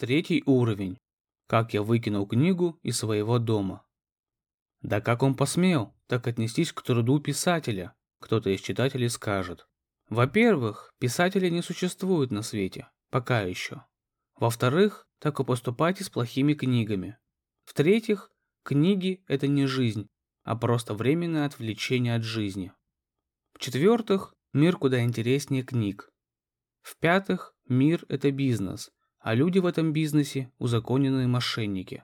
Третий уровень. Как я выкинул книгу из своего дома. Да как он посмел так отнестись к труду писателя, кто-то из читателей скажет. Во-первых, писатели не существуют на свете, пока еще. Во-вторых, так и поступайте с плохими книгами. В-третьих, книги – это не жизнь, а просто временное отвлечение от жизни. В-четвертых, мир куда интереснее книг. В-пятых, мир – это бизнес, а люди в этом бизнесе – узаконенные мошенники.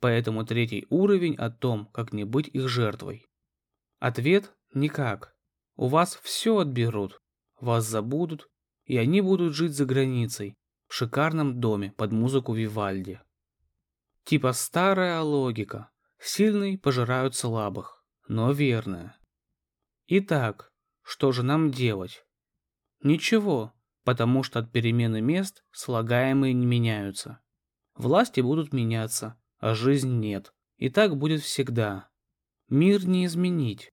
Поэтому третий уровень о том, как не быть их жертвой. Ответ – никак. У вас все отберут, вас забудут, и они будут жить за границей, в шикарном доме под музыку Вивальди. Типа старая логика. Сильные пожирают слабых, но верная. Итак, что же нам делать? Ничего, потому что от перемены мест слагаемые не меняются. Власти будут меняться, а жизнь нет. И так будет всегда. Мир не изменить.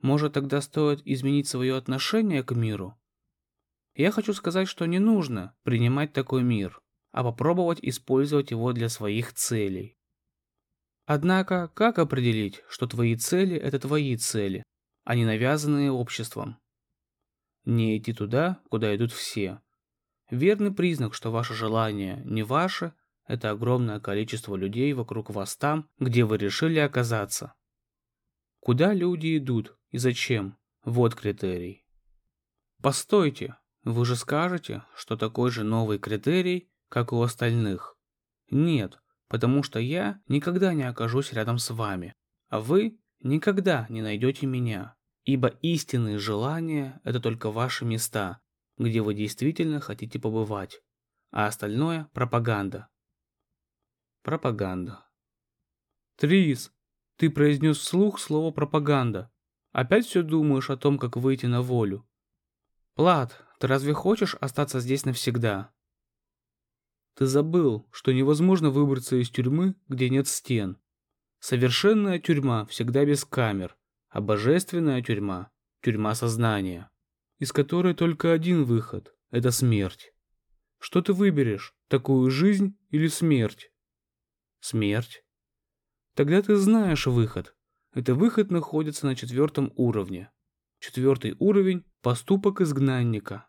Может тогда стоит изменить свое отношение к миру? Я хочу сказать, что не нужно принимать такой мир, а попробовать использовать его для своих целей. Однако, как определить, что твои цели – это твои цели, а не навязанные обществом? Не идти туда, куда идут все. Верный признак, что ваше желание не ваше – это огромное количество людей вокруг вас там, где вы решили оказаться. Куда люди идут и зачем? Вот критерий. Постойте, вы же скажете, что такой же новый критерий, как у остальных. Нет, потому что я никогда не окажусь рядом с вами, а вы никогда не найдете меня. Ибо истинные желания – это только ваши места, где вы действительно хотите побывать, а остальное – пропаганда. Пропаганда. Трис, ты произнес вслух слово «пропаганда». Опять все думаешь о том, как выйти на волю? Плат, ты разве хочешь остаться здесь навсегда? Ты забыл, что невозможно выбраться из тюрьмы, где нет стен. Совершенная тюрьма всегда без камер, а божественная тюрьма – тюрьма сознания, из которой только один выход – это смерть. Что ты выберешь, такую жизнь или смерть? Смерть. Тогда ты знаешь выход. Это выход находится на четвертом уровне. Четвертый уровень – поступок изгнанника.